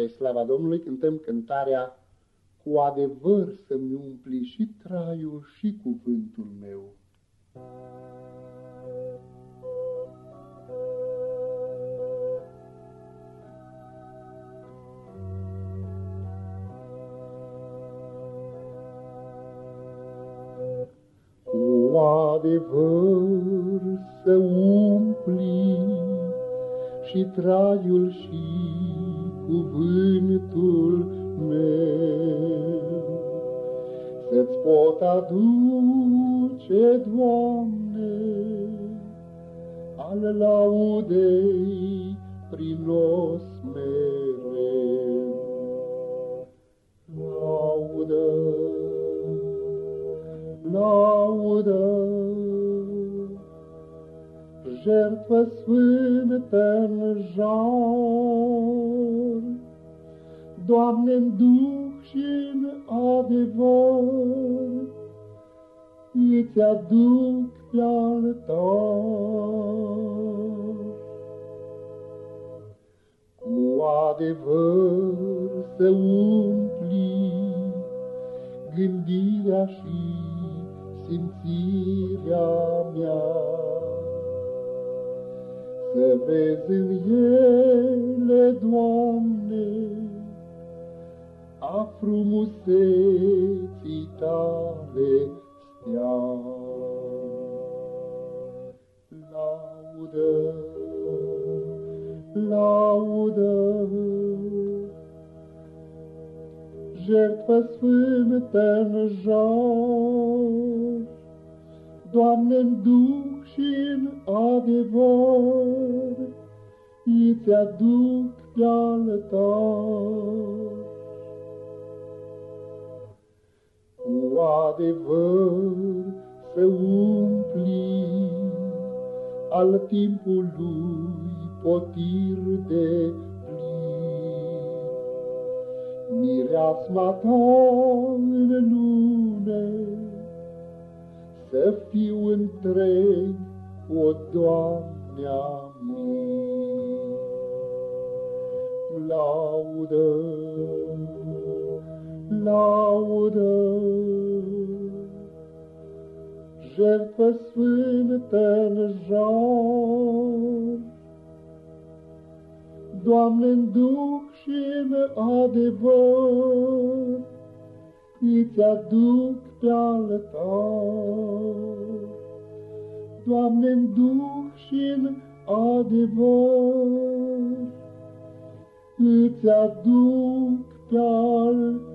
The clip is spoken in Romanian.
Spre slava Domnului cântăm cântarea Cu adevăr să-mi umpli și traiul și cuvântul meu. Cu adevăr să umpli și traiul și cuvântul meu. Să-ți pot aduce, Doamne, al laudei prinos mereu. Laudă, laudă, jertfă sfântă în jar. Doamne, în duh și în adevăr, îți aduc pe altar. Cu adevăr să umpli gândirea și simțirea mea. Să vezi în ele, Doamne, a frumuseții Tale stea. Laudă, laudă, jertfă sfântă în jar, Doamne, în duc și în adevăr, Îți aduc pe altar. Adevăr să umpli al timpului potir de plin. Mireasma ta în lume, să fiu întreg, o Doamne a mie. Laudă, laudă, jertfă sfântă în jar. Doamne, în duc și în adevăr, îți aduc pe altar. Doamne, în duh și în adevăr, îți aduc pe altar.